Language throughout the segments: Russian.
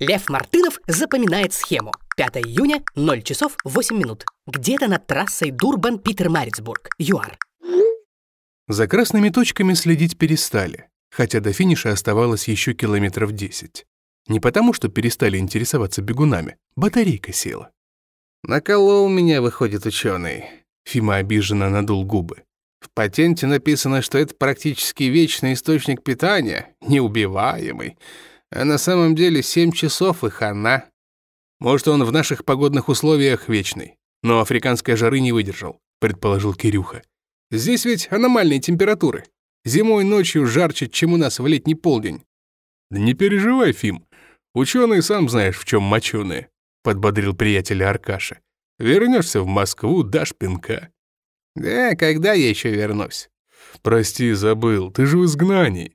Лев Мартынов запоминает схему. 5 июня, 0 часов 8 минут. Где-то над трассой Дурбан-Питер-Марицбург, ЮАР. За красными точками следить перестали, хотя до финиша оставалось еще километров 10. Не потому, что перестали интересоваться бегунами, батарейка села. «Наколол меня, выходит, ученый. Фима обиженно надул губы. В патенте написано, что это практически вечный источник питания, неубиваемый. А на самом деле 7 часов и хана. Может, он в наших погодных условиях вечный, но африканской жары не выдержал, предположил Кирюха. Здесь ведь аномальные температуры. Зимой ночью жарче, чем у нас в летний полдень. Да не переживай, Фим. Ученые сам знаешь, в чем моченые, подбодрил приятеля Аркаша. Вернешься в Москву, дашь пинка. Да, когда я еще вернусь? Прости, забыл, ты же в изгнании.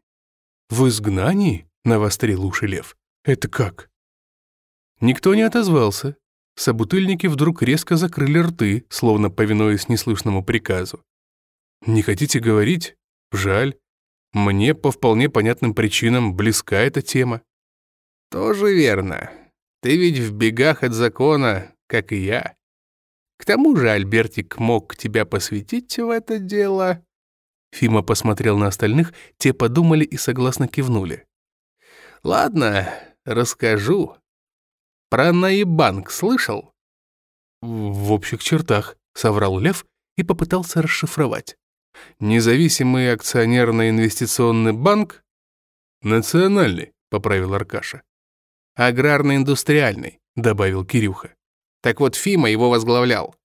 В изгнании? Навострил уши лев. Это как? Никто не отозвался. Собутыльники вдруг резко закрыли рты, словно повинуясь неслышному приказу. «Не хотите говорить? Жаль. Мне по вполне понятным причинам близка эта тема». «Тоже верно. Ты ведь в бегах от закона, как и я. К тому же Альбертик мог тебя посвятить в это дело». Фима посмотрел на остальных, те подумали и согласно кивнули. «Ладно, расскажу. Про Наибанк слышал?» «В общих чертах», — соврал Лев и попытался расшифровать. «Независимый акционерно-инвестиционный банк?» «Национальный», — поправил Аркаша. «Аграрно-индустриальный», — добавил Кирюха. Так вот, Фима его возглавлял.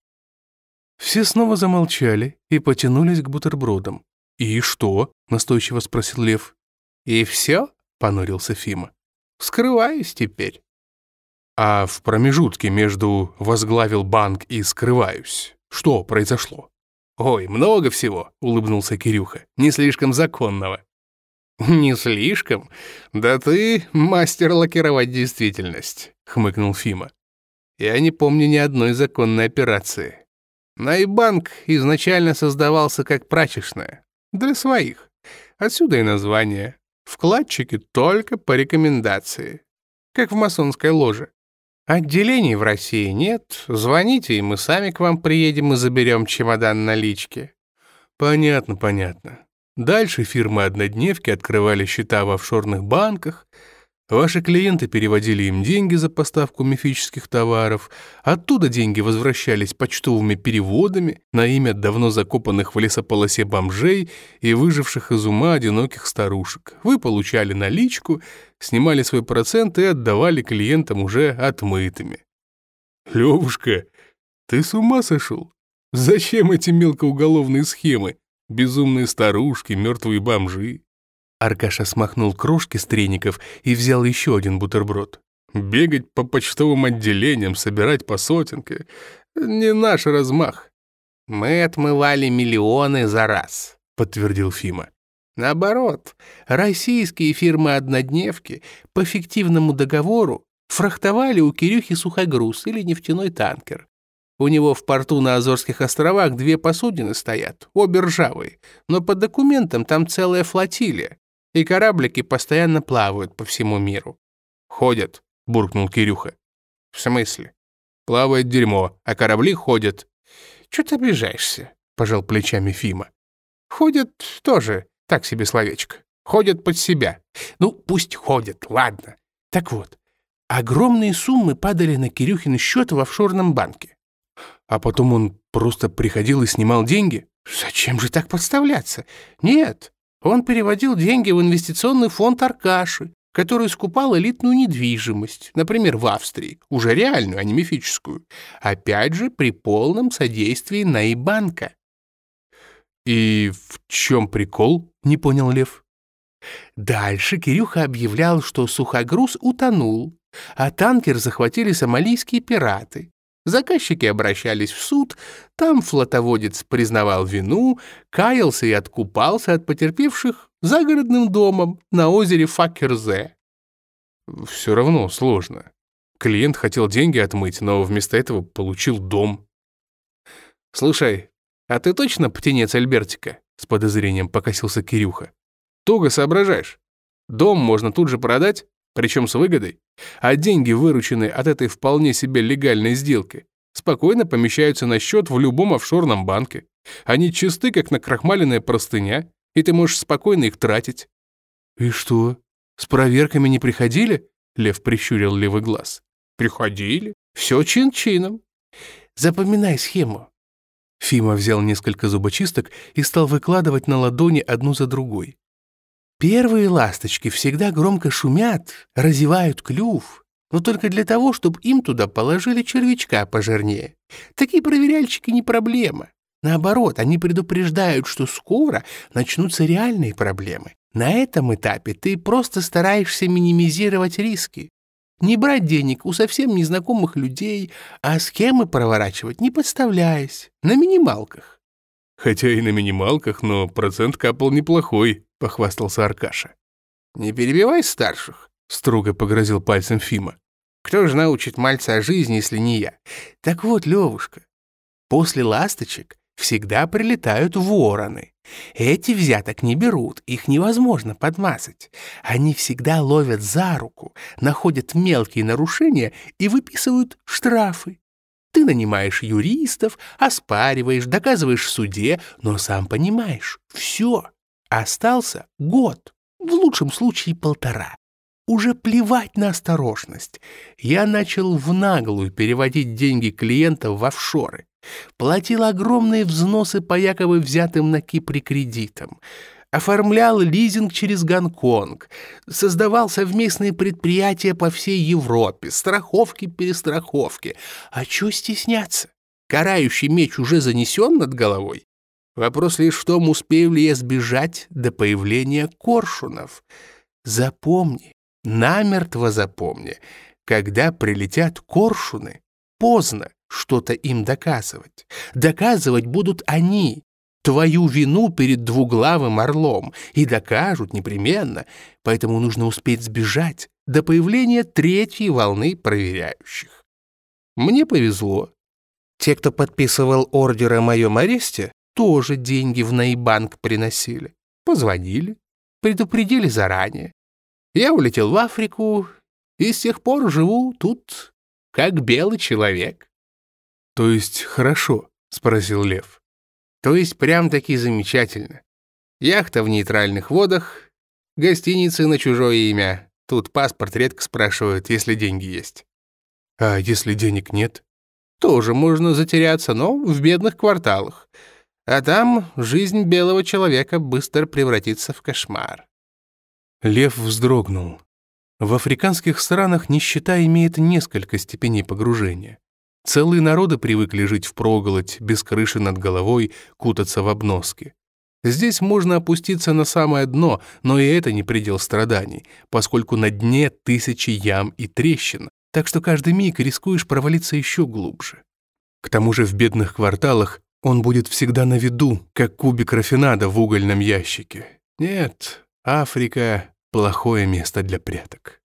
Все снова замолчали и потянулись к бутербродам. «И что?» — настойчиво спросил Лев. «И все?» — понурился Фима. «Скрываюсь теперь». «А в промежутке между «возглавил банк» и «скрываюсь» что произошло?» «Ой, много всего», — улыбнулся Кирюха. «Не слишком законного». «Не слишком? Да ты мастер лакировать действительность», — хмыкнул Фима. Я не помню ни одной законной операции. Найбанк изначально создавался как прачечная. Для своих. Отсюда и название. Вкладчики только по рекомендации. Как в масонской ложе. Отделений в России нет. Звоните, и мы сами к вам приедем и заберем чемодан налички. Понятно, понятно. Дальше фирмы-однодневки открывали счета в офшорных банках, Ваши клиенты переводили им деньги за поставку мифических товаров, оттуда деньги возвращались почтовыми переводами на имя давно закопанных в лесополосе бомжей и выживших из ума одиноких старушек. Вы получали наличку, снимали свой процент и отдавали клиентам уже отмытыми. Левушка, ты с ума сошел? Зачем эти мелкоуголовные схемы? Безумные старушки, мертвые бомжи. Аркаша смахнул крошки с треников и взял еще один бутерброд. «Бегать по почтовым отделениям, собирать по сотенке — не наш размах». «Мы отмывали миллионы за раз», — подтвердил Фима. «Наоборот, российские фирмы-однодневки по фиктивному договору фрахтовали у Кирюхи сухогруз или нефтяной танкер. У него в порту на Азорских островах две посудины стоят, обе ржавые, но по документам там целая флотилия и кораблики постоянно плавают по всему миру. «Ходят», — буркнул Кирюха. «В смысле?» «Плавает дерьмо, а корабли ходят». «Чё ты обижаешься?» — пожал плечами Фима. «Ходят тоже, так себе словечко. Ходят под себя. Ну, пусть ходят, ладно. Так вот, огромные суммы падали на Кирюхин счет в офшорном банке. А потом он просто приходил и снимал деньги? Зачем же так подставляться? Нет, он переводил деньги в инвестиционный фонд Аркаши, который скупал элитную недвижимость, например, в Австрии, уже реальную, а не мифическую, опять же при полном содействии Наибанка. «И в чем прикол?» — не понял Лев. Дальше Кирюха объявлял, что сухогруз утонул, а танкер захватили сомалийские пираты. Заказчики обращались в суд, там флотоводец признавал вину, каялся и откупался от потерпевших загородным домом на озере Факерзе. Все равно сложно. Клиент хотел деньги отмыть, но вместо этого получил дом. «Слушай, а ты точно птенец Альбертика?» С подозрением покосился Кирюха. «Туго соображаешь. Дом можно тут же продать, Причем с выгодой. А деньги, вырученные от этой вполне себе легальной сделки, спокойно помещаются на счет в любом офшорном банке. Они чисты, как накрахмаленная простыня, и ты можешь спокойно их тратить». «И что, с проверками не приходили?» Лев прищурил левый глаз. «Приходили. Все чин-чином. Запоминай схему». Фима взял несколько зубочисток и стал выкладывать на ладони одну за другой. Первые ласточки всегда громко шумят, разевают клюв, но только для того, чтобы им туда положили червячка пожирнее. Такие проверяльщики не проблема. Наоборот, они предупреждают, что скоро начнутся реальные проблемы. На этом этапе ты просто стараешься минимизировать риски. Не брать денег у совсем незнакомых людей, а схемы проворачивать, не подставляясь, на минималках. Хотя и на минималках, но процент капал неплохой, похвастался Аркаша. «Не перебивай старших», — строго погрозил пальцем Фима. «Кто же научит мальца о жизни, если не я? Так вот, Левушка, после ласточек всегда прилетают вороны. Эти взяток не берут, их невозможно подмазать. Они всегда ловят за руку, находят мелкие нарушения и выписывают штрафы. Ты нанимаешь юристов, оспариваешь, доказываешь в суде, но сам понимаешь, все, Остался год, в лучшем случае полтора. Уже плевать на осторожность. Я начал в наглую переводить деньги клиентов в офшоры. Платил огромные взносы по якобы взятым на Кипре кредитам. Оформлял лизинг через Гонконг. Создавал совместные предприятия по всей Европе. Страховки, перестраховки. А чё стесняться? Карающий меч уже занесен над головой. Вопрос лишь в том, успею ли я сбежать до появления коршунов. Запомни, намертво запомни, когда прилетят коршуны, поздно что-то им доказывать. Доказывать будут они, твою вину перед двуглавым орлом, и докажут непременно, поэтому нужно успеть сбежать до появления третьей волны проверяющих. Мне повезло. Те, кто подписывал ордер о моем аресте, тоже деньги в Наибанк приносили. Позвонили, предупредили заранее. Я улетел в Африку и с тех пор живу тут, как белый человек. — То есть хорошо? — спросил Лев. — То есть прям-таки замечательно. Яхта в нейтральных водах, гостиницы на чужое имя. Тут паспорт редко спрашивают, если деньги есть. — А если денег нет? — Тоже можно затеряться, но в бедных кварталах. А там жизнь белого человека быстро превратится в кошмар. Лев вздрогнул. В африканских странах нищета имеет несколько степеней погружения. Целые народы привыкли жить в проголодь, без крыши над головой, кутаться в обноски. Здесь можно опуститься на самое дно, но и это не предел страданий, поскольку на дне тысячи ям и трещин, так что каждый миг рискуешь провалиться еще глубже. К тому же в бедных кварталах он будет всегда на виду, как кубик рафинада в угольном ящике. Нет, Африка — плохое место для пряток.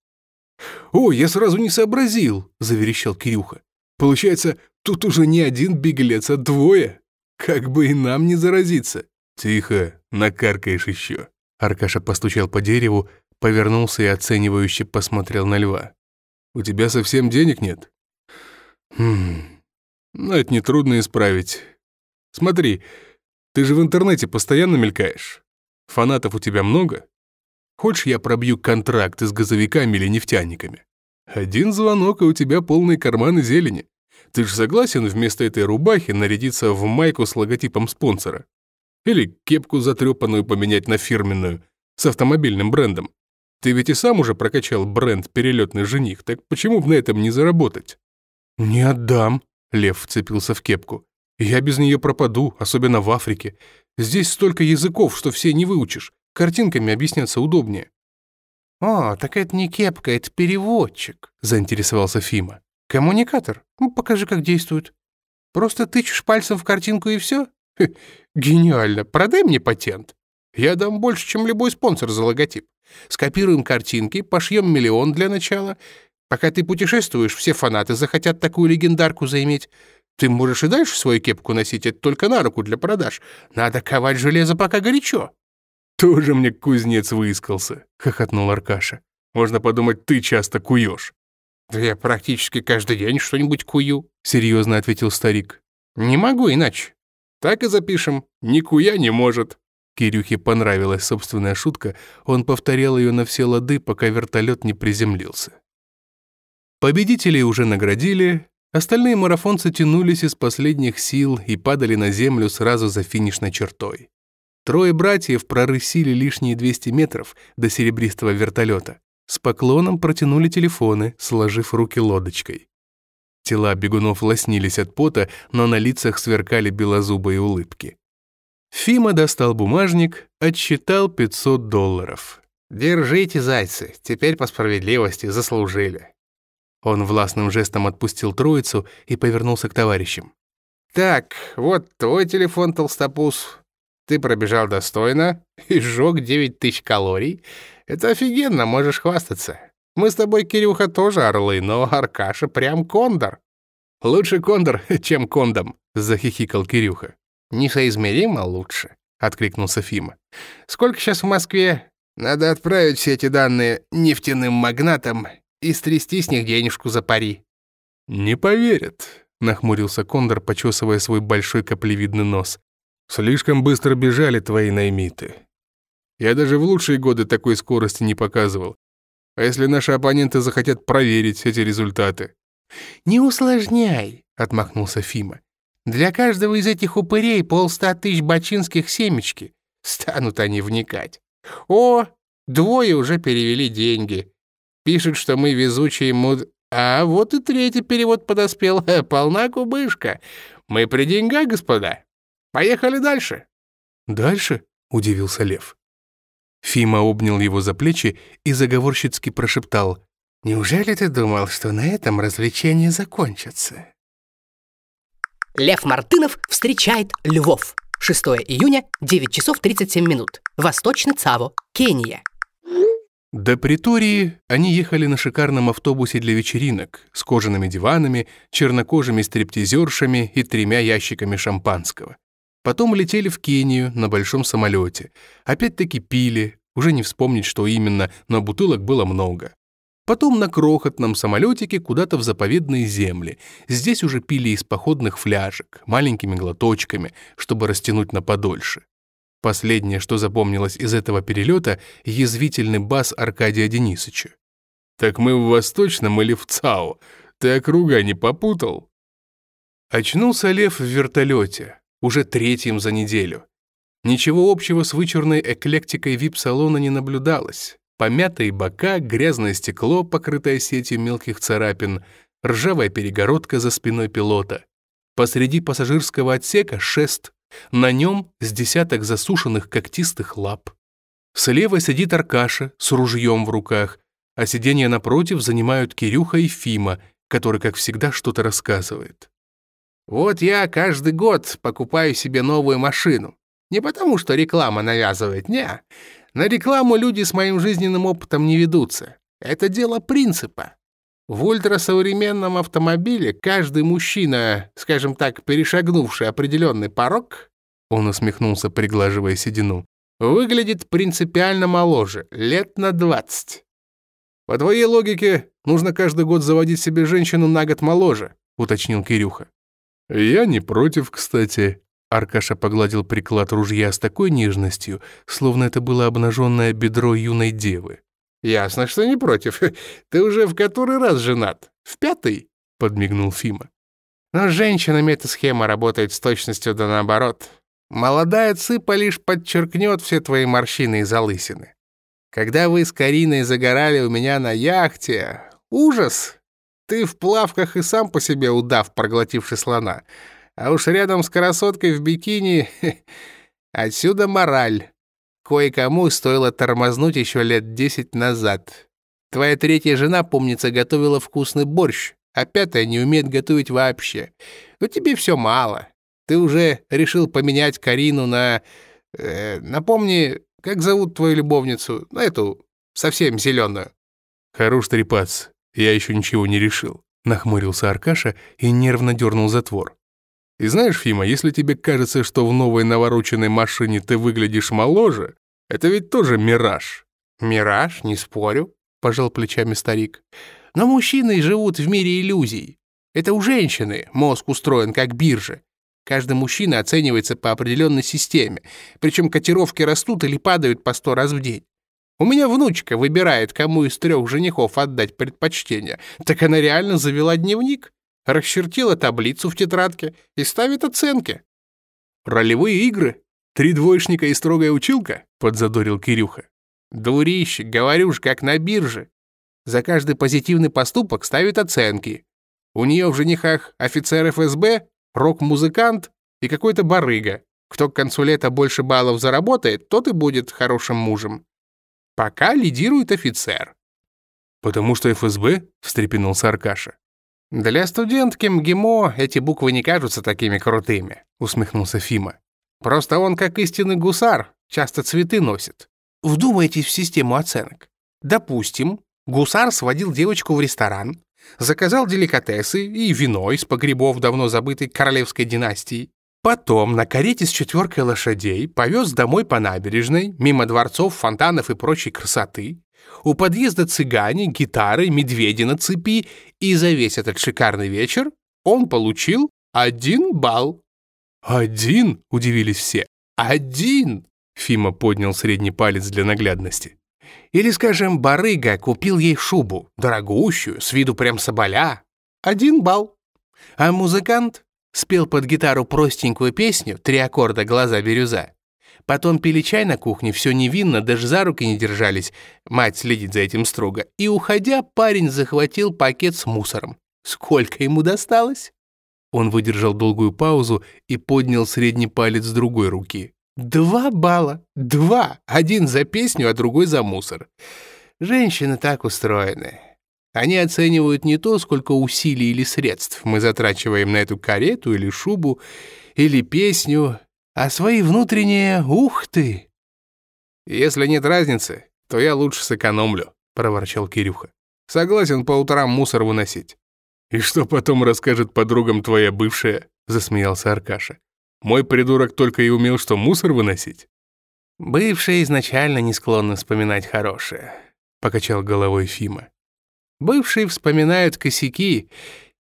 «О, я сразу не сообразил!» — заверещал Кирюха. «Получается, тут уже не один беглец, а двое? Как бы и нам не заразиться!» «Тихо, накаркаешь еще!» Аркаша постучал по дереву, повернулся и оценивающе посмотрел на льва. «У тебя совсем денег нет?» «Хм, ну это нетрудно исправить. Смотри, ты же в интернете постоянно мелькаешь. Фанатов у тебя много? Хочешь, я пробью контракт с газовиками или нефтяниками? Один звонок, и у тебя полные карманы зелени. Ты же согласен вместо этой рубахи нарядиться в майку с логотипом спонсора? Или кепку затрепанную поменять на фирменную, с автомобильным брендом? Ты ведь и сам уже прокачал бренд «Перелетный жених», так почему бы на этом не заработать? «Не отдам», — Лев вцепился в кепку. Я без нее пропаду, особенно в Африке. Здесь столько языков, что все не выучишь. Картинками объясняться удобнее». «О, так это не кепка, это переводчик», — заинтересовался Фима. «Коммуникатор? Ну, покажи, как действует. Просто тычешь пальцем в картинку и все? Гениально, продай мне патент. Я дам больше, чем любой спонсор за логотип. Скопируем картинки, пошьем миллион для начала. Пока ты путешествуешь, все фанаты захотят такую легендарку заиметь. Ты можешь и дальше свою кепку носить, это только на руку для продаж. Надо ковать железо, пока горячо». «Тоже мне кузнец выискался», — хохотнул Аркаша. Можно подумать, ты часто куешь». «Да я практически каждый день что-нибудь кую», — серьезно ответил старик. «Не могу иначе. Так и запишем. Ни куя не может». Кирюхе понравилась собственная шутка, он повторял ее на все лады, пока вертолет не приземлился. Победителей уже наградили, остальные марафонцы тянулись из последних сил и падали на землю сразу за финишной чертой. Трое братьев прорысили лишние 200 метров до серебристого вертолета. С поклоном протянули телефоны, сложив руки лодочкой. Тела бегунов лоснились от пота, но на лицах сверкали белозубые улыбки. Фима достал бумажник, отсчитал 500 долларов. «Держите, зайцы, теперь по справедливости заслужили». Он властным жестом отпустил троицу и повернулся к товарищам. «Так, вот твой телефон, толстопуз. Ты пробежал достойно и сжег 9 тысяч калорий. Это офигенно, можешь хвастаться. Мы с тобой, Кирюха, тоже орлы, но Аркаша прям кондор». «Лучше кондор, чем кондом», — захихикал Кирюха. «Несоизмеримо лучше», — откликнулся Фима. «Сколько сейчас в Москве? Надо отправить все эти данные нефтяным магнатам и стрясти с них денежку за пари». «Не поверят», — нахмурился Кондор, почесывая свой большой каплевидный нос. «Слишком быстро бежали твои наймиты. Я даже в лучшие годы такой скорости не показывал. А если наши оппоненты захотят проверить эти результаты?» «Не усложняй», — отмахнулся Фима. Для каждого из этих упырей полста тысяч бачинских семечки. Станут они вникать. О, двое уже перевели деньги. Пишут, что мы везучие муд... А вот и третий перевод подоспел. Полна кубышка. Мы при деньгах, господа. Поехали дальше. Дальше? Удивился Лев. Фима обнял его за плечи и заговорщицки прошептал. «Неужели ты думал, что на этом развлечения закончатся?» Лев Мартынов встречает львов. 6 июня, 9 часов 37 минут. Восточный Цаво, Кения. До Притории они ехали на шикарном автобусе для вечеринок с кожаными диванами, чернокожими стриптизершами и тремя ящиками шампанского. Потом летели в Кению на большом самолете. Опять-таки пили, уже не вспомнить, что именно, но бутылок было много. Потом на крохотном самолетике куда-то в заповедные земли. Здесь уже пили из походных фляжек, маленькими глоточками, чтобы растянуть на подольше. Последнее, что запомнилось из этого перелета, язвительный бас Аркадия Денисовича. «Так мы в Восточном или в ЦАО? Ты округа не попутал?» Очнулся Лев в вертолете, уже третьим за неделю. Ничего общего с вычурной эклектикой вип-салона не наблюдалось. Помятые бока, грязное стекло, покрытое сетью мелких царапин, ржавая перегородка за спиной пилота. Посреди пассажирского отсека шест, на нем с десяток засушенных когтистых лап. Слева сидит Аркаша с ружьем в руках, а сиденье напротив занимают Кирюха и Фима, который, как всегда, что-то рассказывает. «Вот я каждый год покупаю себе новую машину. Не потому, что реклама навязывает, не. На рекламу люди с моим жизненным опытом не ведутся. Это дело принципа. В ультрасовременном автомобиле каждый мужчина, скажем так, перешагнувший определенный порог, он усмехнулся, приглаживая седину, выглядит принципиально моложе, лет на 20. По твоей логике, нужно каждый год заводить себе женщину на год моложе, уточнил Кирюха. Я не против, кстати, Аркаша погладил приклад ружья с такой нежностью, словно это было обнаженное бедро юной девы. «Ясно, что не против. Ты уже в который раз женат? В пятый?» — подмигнул Фима. «Но с женщинами эта схема работает с точностью да наоборот. Молодая цыпа лишь подчеркнет все твои морщины и залысины. Когда вы с Кариной загорали у меня на яхте... Ужас! Ты в плавках и сам по себе удав, проглотивший слона. А уж рядом с красоткой в бикини... Отсюда мораль. Кое-кому стоило тормознуть еще лет десять назад. Твоя третья жена, помнится, готовила вкусный борщ, а пятая не умеет готовить вообще. Но тебе все мало. Ты уже решил поменять Карину на... Э, напомни, как зовут твою любовницу? На эту, совсем зеленую. Хорош трепаться, я еще ничего не решил. Нахмурился Аркаша и нервно дернул затвор. И знаешь, Фима, если тебе кажется, что в новой навороченной машине ты выглядишь моложе, это ведь тоже мираж». «Мираж, не спорю», — пожал плечами старик. «Но мужчины живут в мире иллюзий. Это у женщины мозг устроен как биржа. Каждый мужчина оценивается по определенной системе, причем котировки растут или падают по сто раз в день. У меня внучка выбирает, кому из трех женихов отдать предпочтение. Так она реально завела дневник, расчертила таблицу в тетрадке и ставит оценки. «Ролевые игры? Три двоечника и строгая училка?» — подзадорил Кирюха. «Дурище, говорю ж, как на бирже. За каждый позитивный поступок ставят оценки. У нее в женихах офицер ФСБ, рок-музыкант и какой-то барыга. Кто к концу лета больше баллов заработает, тот и будет хорошим мужем. Пока лидирует офицер». «Потому что ФСБ?» — встрепенулся Аркаша. «Для студентки МГИМО эти буквы не кажутся такими крутыми», — усмехнулся Фима. «Просто он, как истинный гусар, часто цветы носит. Вдумайтесь в систему оценок. Допустим, гусар сводил девочку в ресторан, заказал деликатесы и вино из погребов давно забытой королевской династии. Потом на карете с четверкой лошадей повез домой по набережной, мимо дворцов, фонтанов и прочей красоты. У подъезда цыгане, гитары, медведи на цепи, и за весь этот шикарный вечер он получил один балл. «Один?» — удивились все. «Один!» — Фима поднял средний палец для наглядности. Или, скажем, барыга купил ей шубу, дорогущую, с виду прям соболя. Один балл. А музыкант спел под гитару простенькую песню «Три аккорда, глаза бирюза». Потом пили чай на кухне, все невинно, даже за руки не держались. Мать следит за этим строго. И, уходя, парень захватил пакет с мусором. Сколько ему досталось? Он выдержал долгую паузу и поднял средний палец другой руки. Два балла. Два. Один за песню, а другой за мусор. Женщины так устроены. Они оценивают не то, сколько усилий или средств мы затрачиваем на эту карету или шубу, или песню, а свои внутренние «ух ты». «Если нет разницы, то я лучше сэкономлю», — проворчал Кирюха. «Согласен по утрам мусор выносить». «И что потом расскажет подругам твоя бывшая?» — засмеялся Аркаша. Мой придурок только и умел, что мусор выносить». «Бывшие изначально не склонны вспоминать хорошее», — покачал головой Фима. «Бывшие вспоминают косяки,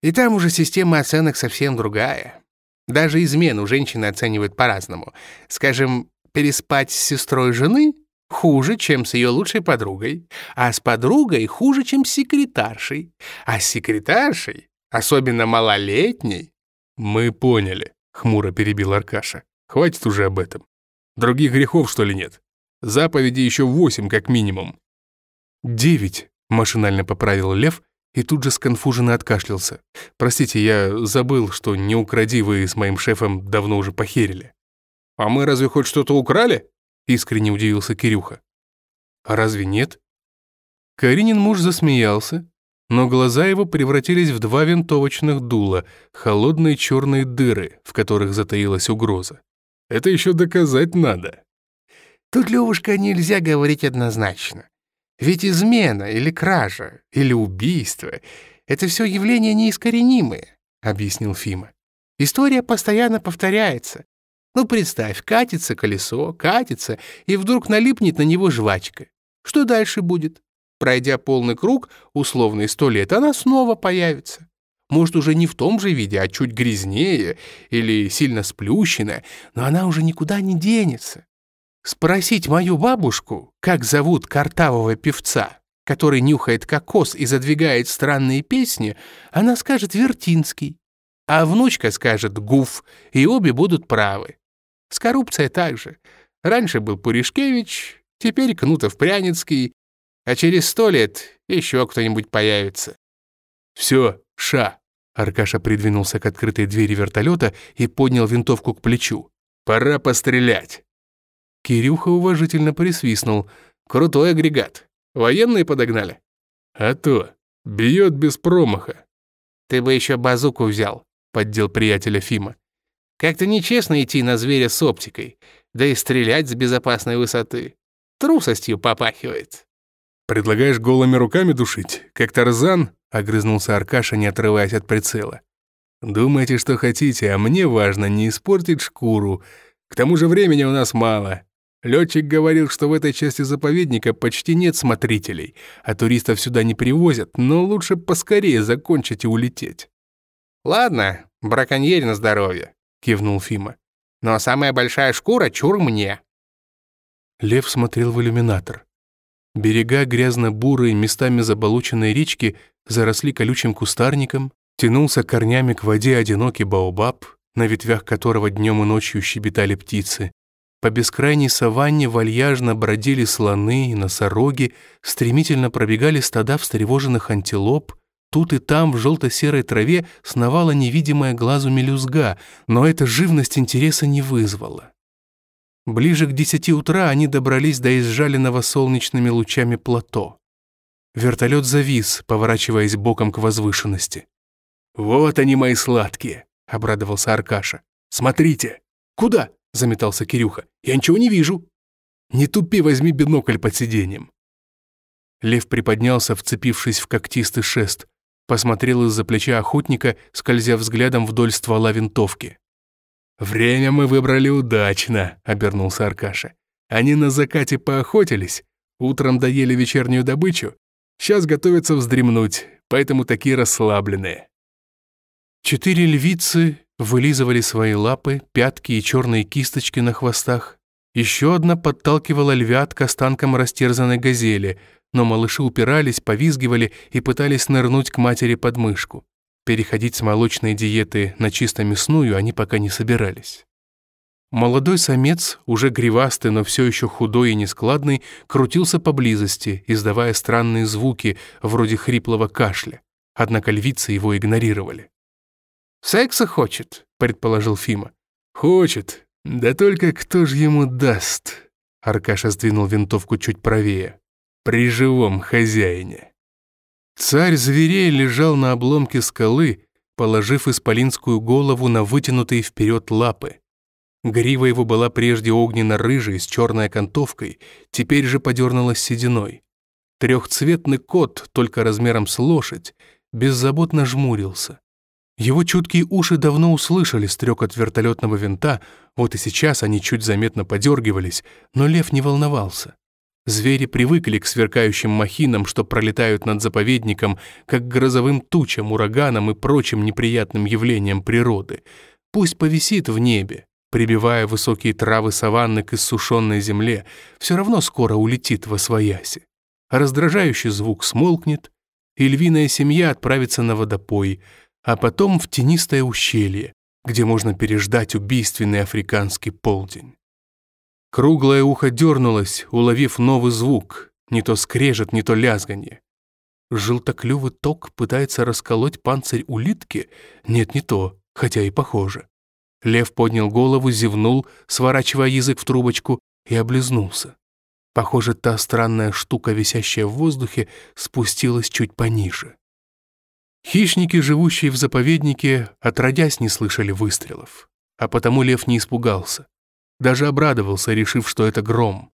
и там уже система оценок совсем другая. Даже измену женщины оценивают по-разному. Скажем, переспать с сестрой жены хуже, чем с ее лучшей подругой, а с подругой хуже, чем с секретаршей, а с секретаршей, особенно малолетней...» «Мы поняли», Хмуро перебил Аркаша. Хватит уже об этом. Других грехов, что ли, нет? Заповеди еще восемь, как минимум. Девять, машинально поправил Лев и тут же сконфуженно откашлялся. Простите, я забыл, что не укради вы с моим шефом давно уже похерили. А мы разве хоть что-то украли? Искренне удивился Кирюха. А разве нет? Каринин муж засмеялся, но глаза его превратились в два винтовочных дула, холодные черные дыры, в которых затаилась угроза. Это еще доказать надо. Тут, Левушка, нельзя говорить однозначно. Ведь измена или кража, или убийство — это все явления неискоренимые, — объяснил Фима. История постоянно повторяется. Ну, представь, катится колесо, катится, и вдруг налипнет на него жвачка. Что дальше будет? Пройдя полный круг, условные сто лет, она снова появится. Может, уже не в том же виде, а чуть грязнее или сильно сплющенная, но она уже никуда не денется. Спросить мою бабушку, как зовут картавого певца, который нюхает кокос и задвигает странные песни, она скажет Вертинский. А внучка скажет Гуф, и обе будут правы. С коррупцией также. Раньше был Пуришкевич, теперь Кнутов-Пряницкий, а через сто лет еще кто-нибудь появится. Все, ша. Аркаша придвинулся к открытой двери вертолета и поднял винтовку к плечу. «Пора пострелять!» Кирюха уважительно присвистнул. «Крутой агрегат. Военные подогнали?» «А то. Бьет без промаха». «Ты бы еще базуку взял», — поддел приятеля Фима. «Как-то нечестно идти на зверя с оптикой, да и стрелять с безопасной высоты. Трусостью попахивает». «Предлагаешь голыми руками душить, как Тарзан?» — огрызнулся Аркаша, не отрываясь от прицела. «Думайте, что хотите, а мне важно не испортить шкуру. К тому же времени у нас мало. Летчик говорил, что в этой части заповедника почти нет смотрителей, а туристов сюда не привозят, но лучше поскорее закончить и улететь. «Ладно, браконьерь на здоровье», — кивнул Фима. «Но самая большая шкура чур мне». Лев смотрел в иллюминатор. Берега грязно-бурые, местами заболоченные речки заросли колючим кустарником, тянулся корнями к воде одинокий баобаб, на ветвях которого днем и ночью щебетали птицы. По бескрайней саванне вальяжно бродили слоны и носороги, стремительно пробегали стада встревоженных антилоп. Тут и там в желто-серой траве сновала невидимая глазу мелюзга, но эта живность интереса не вызвала. Ближе к десяти утра они добрались до изжаленного солнечными лучами плато. Вертолет завис, поворачиваясь боком к возвышенности. «Вот они, мои сладкие!» — обрадовался Аркаша. «Смотрите!» «Куда?» — заметался Кирюха. «Я ничего не вижу». «Не тупи, возьми бинокль под сиденьем». Лев приподнялся, вцепившись в когтистый шест, посмотрел из-за плеча охотника, скользя взглядом вдоль ствола винтовки. «Время мы выбрали удачно», — обернулся Аркаша. «Они на закате поохотились, утром доели вечернюю добычу, сейчас готовятся вздремнуть, поэтому такие расслабленные». Четыре львицы вылизывали свои лапы, пятки и черные кисточки на хвостах. Еще одна подталкивала львят к останкам растерзанной газели, но малыши упирались, повизгивали и пытались нырнуть к матери под мышку. Переходить с молочной диеты на чисто мясную они пока не собирались. Молодой самец, уже гривастый, но все еще худой и нескладный, крутился поблизости, издавая странные звуки, вроде хриплого кашля. Однако львицы его игнорировали. «Секса хочет», — предположил Фима. «Хочет. Да только кто же ему даст?» Аркаша сдвинул винтовку чуть правее. «При живом хозяине». Царь зверей лежал на обломке скалы, положив исполинскую голову на вытянутые вперед лапы. Грива его была прежде огненно-рыжей с черной окантовкой, теперь же подернулась сединой. Трехцветный кот, только размером с лошадь, беззаботно жмурился. Его чуткие уши давно услышали стрекот вертолетного винта, вот и сейчас они чуть заметно подергивались, но лев не волновался. Звери привыкли к сверкающим махинам, что пролетают над заповедником, как грозовым тучам, ураганам и прочим неприятным явлениям природы. Пусть повисит в небе, прибивая высокие травы саванны к иссушенной земле, все равно скоро улетит во свояси. Раздражающий звук смолкнет, и львиная семья отправится на водопой — а потом в тенистое ущелье, где можно переждать убийственный африканский полдень. Круглое ухо дернулось, уловив новый звук, не то скрежет, не то лязганье. Желтоклювый ток пытается расколоть панцирь улитки? Нет, не то, хотя и похоже. Лев поднял голову, зевнул, сворачивая язык в трубочку, и облизнулся. Похоже, та странная штука, висящая в воздухе, спустилась чуть пониже. Хищники, живущие в заповеднике, отродясь не слышали выстрелов, а потому лев не испугался. Даже обрадовался, решив, что это гром.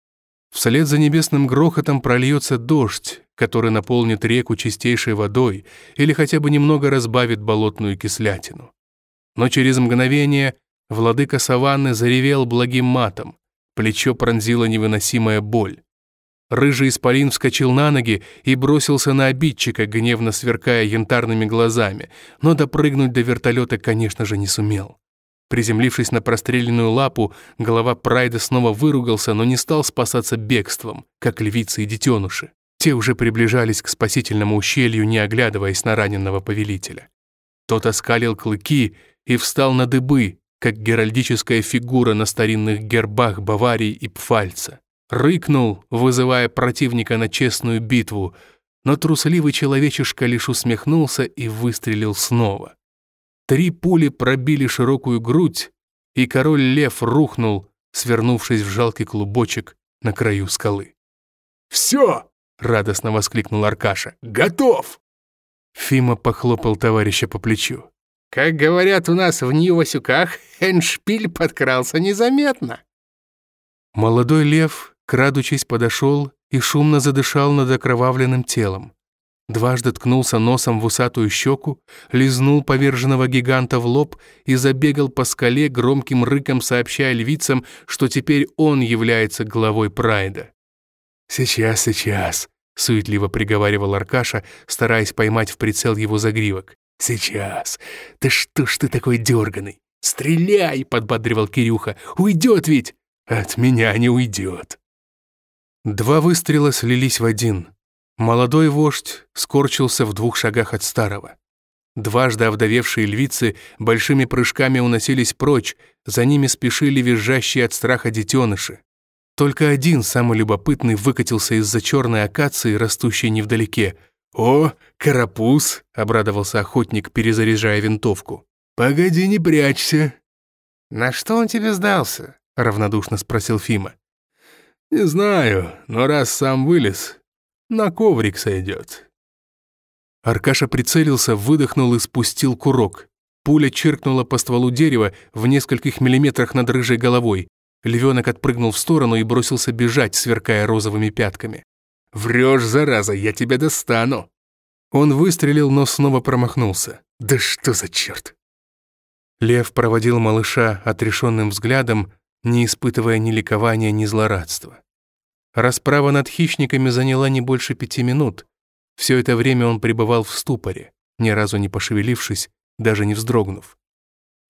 Вслед за небесным грохотом прольется дождь, который наполнит реку чистейшей водой или хотя бы немного разбавит болотную кислятину. Но через мгновение владыка саванны заревел благим матом, плечо пронзила невыносимая боль. Рыжий исполин вскочил на ноги и бросился на обидчика, гневно сверкая янтарными глазами, но допрыгнуть до вертолета, конечно же, не сумел. Приземлившись на простреленную лапу, голова Прайда снова выругался, но не стал спасаться бегством, как львицы и детеныши. Те уже приближались к спасительному ущелью, не оглядываясь на раненого повелителя. Тот оскалил клыки и встал на дыбы, как геральдическая фигура на старинных гербах Баварии и Пфальца. Рыкнул, вызывая противника на честную битву, но трусливый человечишка лишь усмехнулся и выстрелил снова. Три пули пробили широкую грудь, и король-лев рухнул, свернувшись в жалкий клубочек на краю скалы. «Все!» — радостно воскликнул Аркаша. «Готов!» Фима похлопал товарища по плечу. «Как говорят у нас в Нью-Васюках, Эншпиль подкрался незаметно». Молодой лев крадучись, подошел и шумно задышал над окровавленным телом. дважды ткнулся носом в усатую щеку, лизнул поверженного гиганта в лоб и забегал по скале громким рыком, сообщая львицам, что теперь он является главой прайда. «Сейчас, сейчас», — суетливо приговаривал Аркаша, стараясь поймать в прицел его загривок. «Сейчас! Да что ж ты такой дерганый? Стреляй!» — подбадривал Кирюха. «Уйдет ведь!» «От меня не уйдет!» Два выстрела слились в один. Молодой вождь скорчился в двух шагах от старого. Дважды овдовевшие львицы большими прыжками уносились прочь, за ними спешили визжащие от страха детеныши. Только один, самый любопытный, выкатился из-за черной акации, растущей невдалеке. «О, карапуз!» — обрадовался охотник, перезаряжая винтовку. «Погоди, не прячься!» «На что он тебе сдался?» — равнодушно спросил Фима. «Не знаю, но раз сам вылез, на коврик сойдет». Аркаша прицелился, выдохнул и спустил курок. Пуля чиркнула по стволу дерева в нескольких миллиметрах над рыжей головой. Львенок отпрыгнул в сторону и бросился бежать, сверкая розовыми пятками. «Врешь, зараза, я тебя достану!» Он выстрелил, но снова промахнулся. «Да что за черт!» Лев проводил малыша отрешенным взглядом, не испытывая ни ликования, ни злорадства. Расправа над хищниками заняла не больше пяти минут. Все это время он пребывал в ступоре, ни разу не пошевелившись, даже не вздрогнув.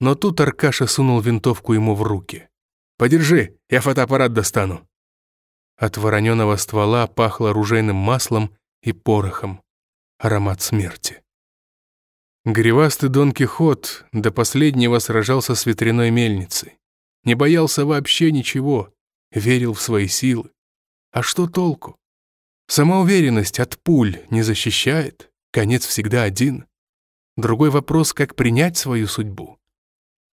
Но тут Аркаша сунул винтовку ему в руки. «Подержи, я фотоаппарат достану». От вороненого ствола пахло ружейным маслом и порохом. Аромат смерти. Гривастый Дон Кихот до последнего сражался с ветряной мельницей. Не боялся вообще ничего, верил в свои силы. А что толку? Самоуверенность от пуль не защищает, конец всегда один. Другой вопрос, как принять свою судьбу.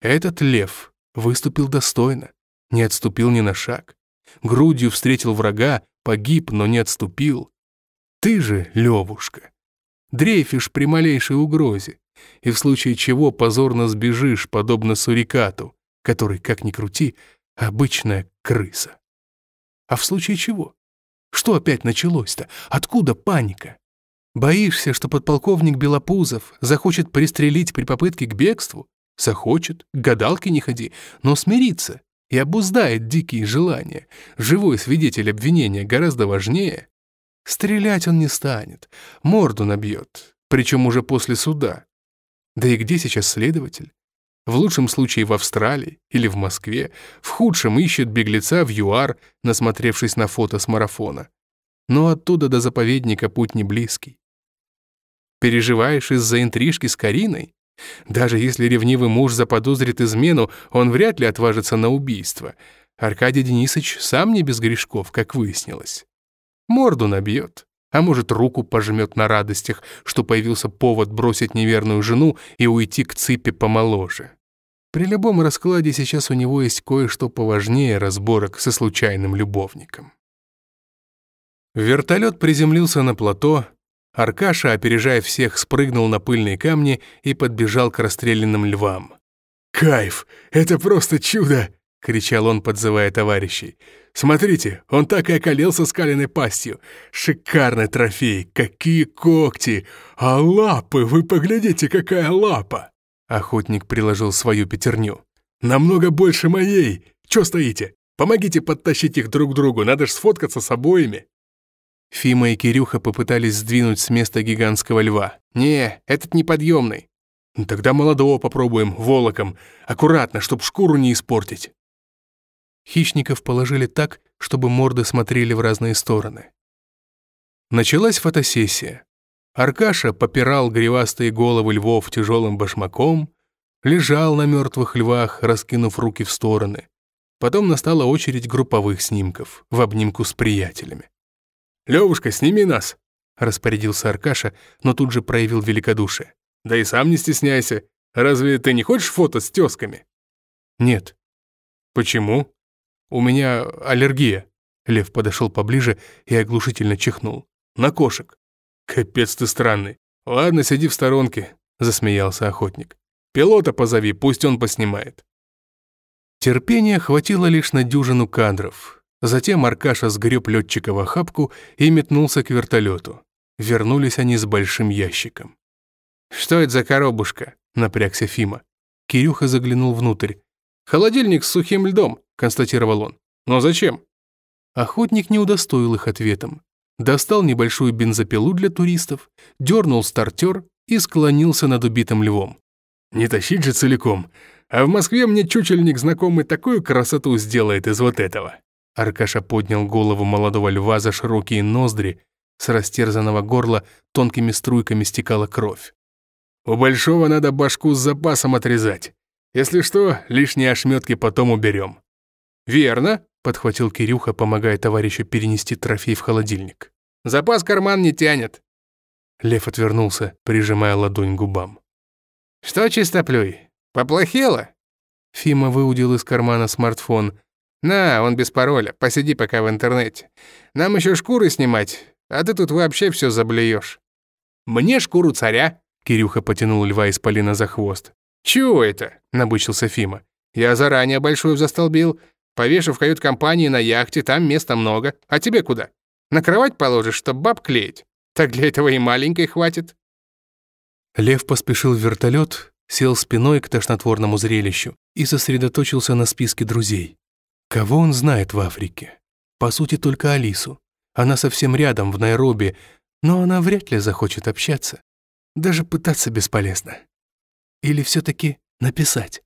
Этот лев выступил достойно, не отступил ни на шаг. Грудью встретил врага, погиб, но не отступил. Ты же, Левушка, дрейфишь при малейшей угрозе, и в случае чего позорно сбежишь, подобно сурикату, который, как ни крути, обычная крыса. А в случае чего? Что опять началось-то? Откуда паника? Боишься, что подполковник Белопузов захочет пристрелить при попытке к бегству? Захочет, к гадалке не ходи, но смирится и обуздает дикие желания. Живой свидетель обвинения гораздо важнее. Стрелять он не станет, морду набьет, причем уже после суда. Да и где сейчас следователь? В лучшем случае в Австралии или в Москве, в худшем ищет беглеца в ЮАР, насмотревшись на фото с марафона. Но оттуда до заповедника путь не близкий. Переживаешь из-за интрижки с Кариной? Даже если ревнивый муж заподозрит измену, он вряд ли отважится на убийство. Аркадий Денисович сам не без грешков, как выяснилось. Морду набьет а может, руку пожмет на радостях, что появился повод бросить неверную жену и уйти к цыпе помоложе. При любом раскладе сейчас у него есть кое-что поважнее разборок со случайным любовником. Вертолет приземлился на плато, Аркаша, опережая всех, спрыгнул на пыльные камни и подбежал к расстрелянным львам. «Кайф! Это просто чудо!» — кричал он, подзывая товарищей. Смотрите, он так и околел со скаленной пастью. Шикарный трофей, какие когти! А лапы, вы поглядите, какая лапа!» Охотник приложил свою пятерню. «Намного больше моей! Чё стоите? Помогите подтащить их друг к другу, надо ж сфоткаться с обоими!» Фима и Кирюха попытались сдвинуть с места гигантского льва. «Не, этот неподъемный». «Тогда молодого попробуем, волоком. Аккуратно, чтоб шкуру не испортить». Хищников положили так, чтобы морды смотрели в разные стороны. Началась фотосессия. Аркаша попирал гривастые головы львов тяжелым башмаком, лежал на мертвых львах, раскинув руки в стороны. Потом настала очередь групповых снимков в обнимку с приятелями. «Левушка, сними нас!» — распорядился Аркаша, но тут же проявил великодушие. «Да и сам не стесняйся. Разве ты не хочешь фото с тёзками?» «Нет». «Почему?» «У меня аллергия». Лев подошел поближе и оглушительно чихнул. «На кошек». «Капец ты странный. Ладно, сиди в сторонке», — засмеялся охотник. «Пилота позови, пусть он поснимает». Терпения хватило лишь на дюжину кадров. Затем Аркаша сгреб летчика в охапку и метнулся к вертолету. Вернулись они с большим ящиком. «Что это за коробушка?» — напрягся Фима. Кирюха заглянул внутрь. «Холодильник с сухим льдом», — констатировал он. «Но зачем?» Охотник не удостоил их ответом. Достал небольшую бензопилу для туристов, дернул стартер и склонился над убитым львом. «Не тащить же целиком. А в Москве мне чучельник знакомый такую красоту сделает из вот этого». Аркаша поднял голову молодого льва за широкие ноздри, с растерзанного горла тонкими струйками стекала кровь. «У большого надо башку с запасом отрезать. Если что, лишние ошметки потом уберем». «Верно», — подхватил Кирюха, помогая товарищу перенести трофей в холодильник. «Запас карман не тянет». Лев отвернулся, прижимая ладонь к губам. «Что, чистоплюй, поплохело?» Фима выудил из кармана смартфон. «На, он без пароля, посиди пока в интернете. Нам еще шкуры снимать, а ты тут вообще все заблюешь». «Мне шкуру царя», — Кирюха потянул льва из полина за хвост. «Чего это?» — набычился Фима. «Я заранее большую застолбил. Повешу в кают-компании на яхте, там места много. А тебе куда? На кровать положишь, чтоб баб клеить? Так для этого и маленькой хватит». Лев поспешил в вертолет, сел спиной к тошнотворному зрелищу и сосредоточился на списке друзей. Кого он знает в Африке? По сути, только Алису. Она совсем рядом, в Найроби, но она вряд ли захочет общаться. Даже пытаться бесполезно. Или все таки написать?